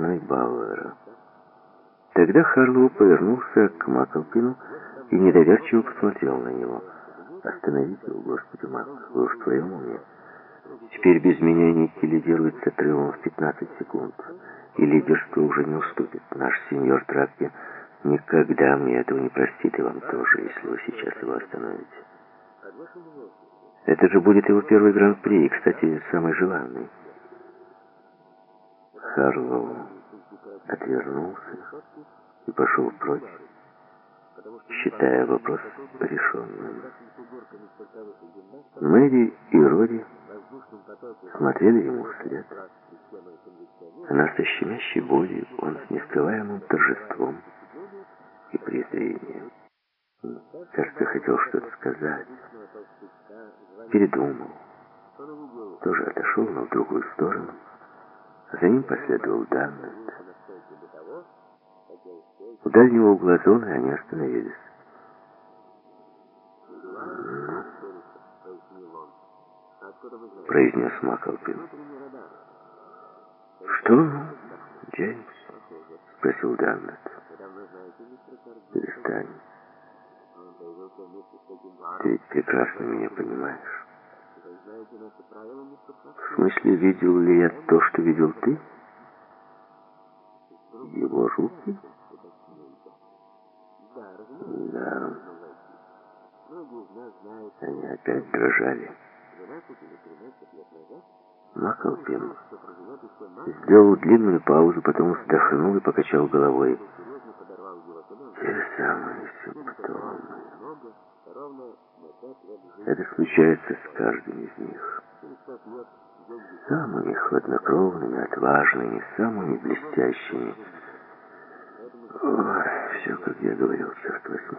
Нойбауэра. Тогда Харлоу повернулся к Маклпину и недоверчиво посмотрел на него. «Остановите его, Господи, Мак, вы в твоем уме? Теперь без меня Ники лидирует с отрывом в 15 секунд, и лидерство уже не уступит. Наш сеньор Тракки никогда мне этого не простит, и вам тоже, если вы сейчас его остановите. Это же будет его первый гран-при, и, кстати, самый желанный». Харлоу отвернулся и пошел прочь, считая вопрос решенным. Мэри и Роди смотрели ему вслед. Она со щемящей болью, он с нескрываемым торжеством и презрением. Кажется, хотел что-то сказать. Передумал. Тоже отошел, но в другую сторону. За ним последовал Даннет. У дальнего угла зоны они остановились. Произнес Маклпин. «Что, Джеймс?» спросил Даннет. «Перестань. Ты прекрасно меня понимаешь. В смысле, видел ли я то, что видел ты? Его руки? Да. Они опять дрожали. Маклпин сделал длинную паузу, потом вздохнул и покачал головой. Те самые симптомы. Это случается с каждым из них. Самыми хладнокровными, отважными, самыми блестящими. Ой, все, как я говорил, черт возьми.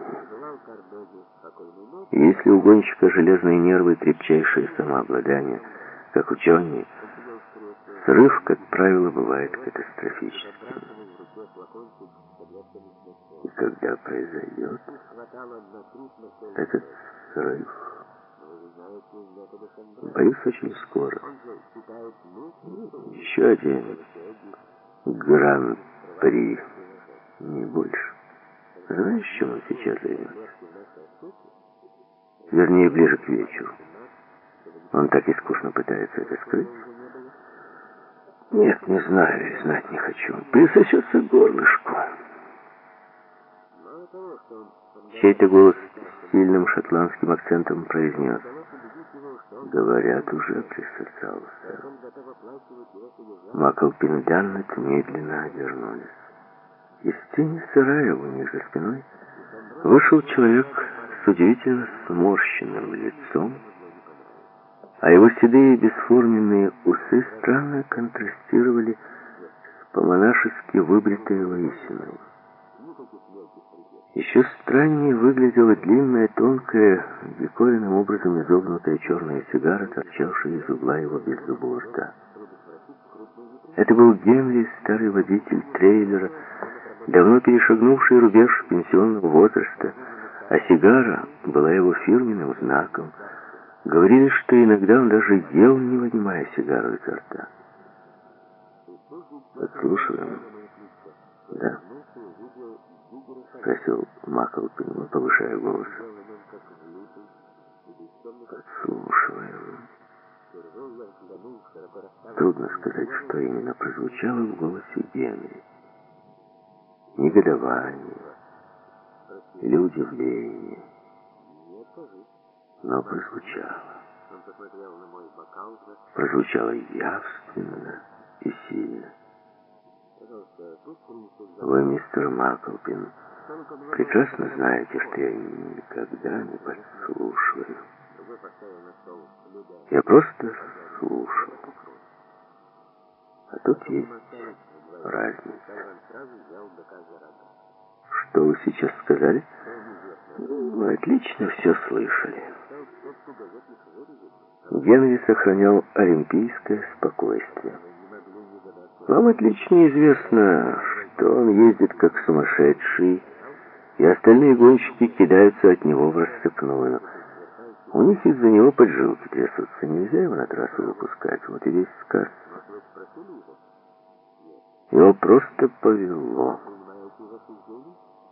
если у гонщика железные нервы крепчайшее самообладание, как у Джонни, срыв, как правило, бывает катастрофическим. И когда произойдет этот срыв, боюсь, очень скоро. Еще один гран-при, не больше. Знаешь, чем он сейчас займется? Вернее, ближе к вечеру. Он так искусно пытается это скрыть. Нет, не знаю и знать не хочу. Присосется горлышку. Чей-то голос сильным шотландским акцентом произнес. Говорят, уже присосался. Маклпин и Даннет медленно обернулись. Из тени сарая у них за спиной вышел человек с удивительно сморщенным лицом, а его седые бесформенные усы странно контрастировали с по-монашески выбритой лысиной. Еще страннее выглядела длинная, тонкая, диковинным образом изогнутая черная сигара, торчавшая из угла его беззубого рта. Это был Генри, старый водитель трейлера, давно перешагнувший рубеж пенсионного возраста, а сигара была его фирменным знаком. Говорили, что иногда он даже ел, не вынимая сигару изо рта. Подслушиваем? Да. Спросил Маклпин, повышая голос. Подслушиваем. Трудно сказать, что именно прозвучало в голосе Генри негодование или удивление. Но прозвучало. Прозвучало явственно и сильно. Вы, мистер Маклпин, прекрасно знаете, что я никогда не подслушиваю. Я просто слушал. А тут есть разница. Что вы сейчас сказали? Мы отлично все слышали. Генри сохранял олимпийское спокойствие. Вам отлично известно, что он ездит как сумасшедший, и остальные гонщики кидаются от него в рассыпную. У них из-за него поджилки трясутся. Нельзя его на трассу выпускать. Вот и весь сказ. Его просто повело.